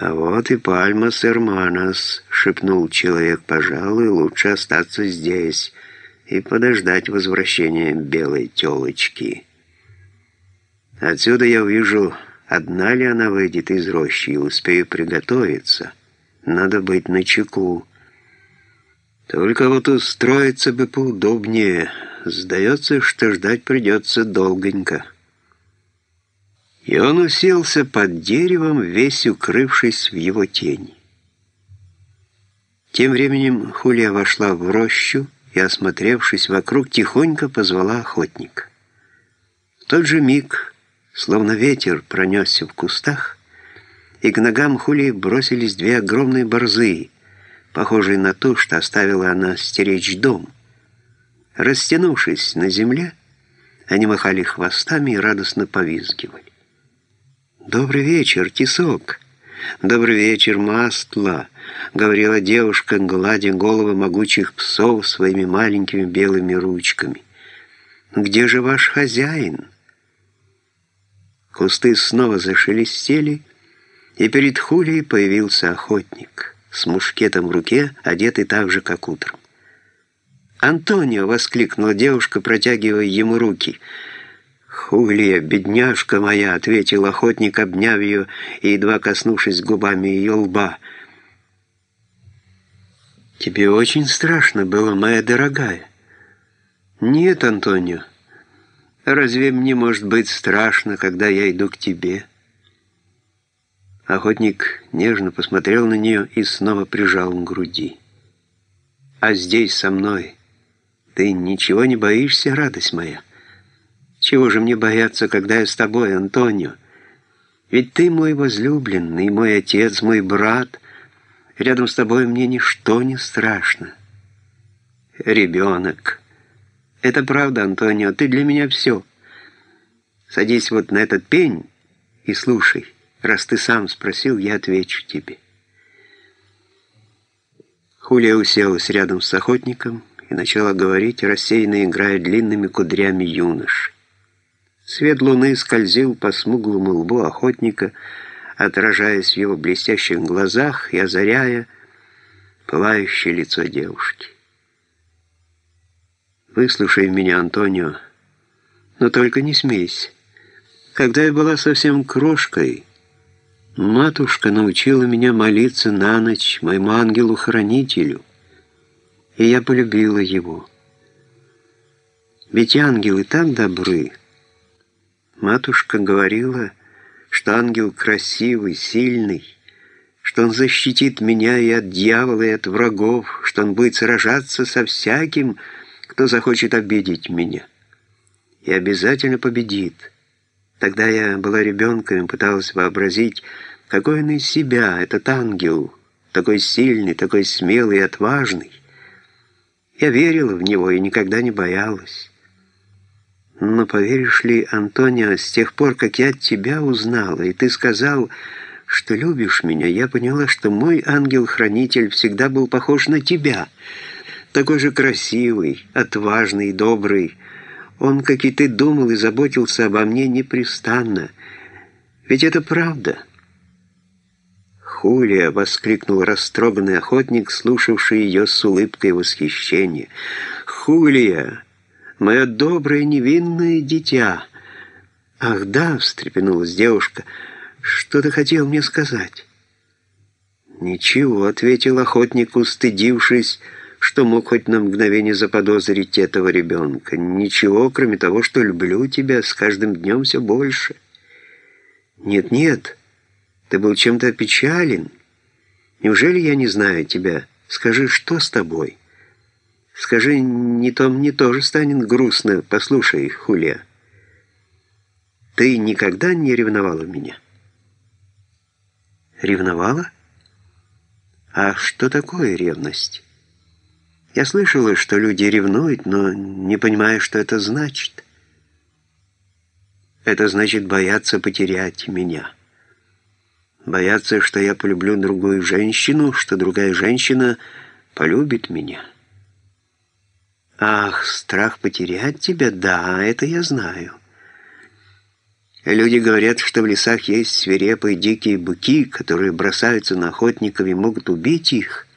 «А вот и Пальмас Эрманос», — шепнул человек, — «пожалуй, лучше остаться здесь и подождать возвращения белой телочки. Отсюда я увижу, одна ли она выйдет из рощи, и успею приготовиться. Надо быть начеку. Только вот устроиться бы поудобнее. Сдается, что ждать придется долгонько». И он уселся под деревом, весь укрывшись в его тени. Тем временем Хулия вошла в рощу и, осмотревшись вокруг, тихонько позвала охотника. В тот же миг, словно ветер пронесся в кустах, и к ногам Хулии бросились две огромные борзы, похожие на ту, что оставила она стеречь дом. Растянувшись на земле, они махали хвостами и радостно повизгивали. «Добрый вечер, Тисок!» «Добрый вечер, Мастла!» — говорила девушка, гладя головы могучих псов своими маленькими белыми ручками. «Где же ваш хозяин?» Кусты снова зашелестели, и перед Хулией появился охотник с мушкетом в руке, одетый так же, как утром. «Антонио!» — воскликнула девушка, протягивая ему руки — «Хулия, бедняжка моя!» — ответил охотник, обняв ее и едва коснувшись губами ее лба. «Тебе очень страшно было, моя дорогая?» «Нет, Антонио. Разве мне может быть страшно, когда я иду к тебе?» Охотник нежно посмотрел на нее и снова прижал к груди. «А здесь со мной ты ничего не боишься, радость моя?» Чего же мне бояться, когда я с тобой, Антонио? Ведь ты мой возлюбленный, мой отец, мой брат. Рядом с тобой мне ничто не страшно. Ребенок. Это правда, Антонио, ты для меня все. Садись вот на этот пень и слушай. Раз ты сам спросил, я отвечу тебе. Хулия уселась рядом с охотником и начала говорить, рассеянно играя длинными кудрями юноши. Свет луны скользил по смуглому лбу охотника, отражаясь в его блестящих глазах и озаряя пылающее лицо девушки. «Выслушай меня, Антонио, но только не смейся. Когда я была совсем крошкой, матушка научила меня молиться на ночь моему ангелу-хранителю, и я полюбила его. Ведь ангелы так добры, Матушка говорила, что ангел красивый, сильный, что он защитит меня и от дьявола, и от врагов, что он будет сражаться со всяким, кто захочет обидеть меня. И обязательно победит. Тогда я была ребенком и пыталась вообразить, какой он из себя, этот ангел, такой сильный, такой смелый и отважный. Я верила в него и никогда не боялась. Но поверишь ли, Антонио, с тех пор, как я тебя узнала, и ты сказал, что любишь меня, я поняла, что мой ангел-хранитель всегда был похож на тебя. Такой же красивый, отважный, добрый. Он, как и ты, думал и заботился обо мне непрестанно. Ведь это правда». «Хулия!» — воскликнул растроганный охотник, слушавший ее с улыбкой восхищения. «Хулия!» Мое доброе невинное дитя». «Ах да», — встрепенулась девушка, — «что ты хотел мне сказать?» «Ничего», — ответил охотник, устыдившись, что мог хоть на мгновение заподозрить этого ребенка. «Ничего, кроме того, что люблю тебя с каждым днем все больше». «Нет-нет, ты был чем-то опечален. Неужели я не знаю тебя? Скажи, что с тобой?» Скажи, не то мне тоже станет грустно. Послушай, Хулия, ты никогда не ревновала меня? Ревновала? А что такое ревность? Я слышала, что люди ревнуют, но не понимаю, что это значит. Это значит бояться потерять меня. Бояться, что я полюблю другую женщину, что другая женщина полюбит меня. Ах, страх потерять тебя, да, это я знаю. Люди говорят, что в лесах есть свирепые дикие быки, которые бросаются на охотников и могут убить их.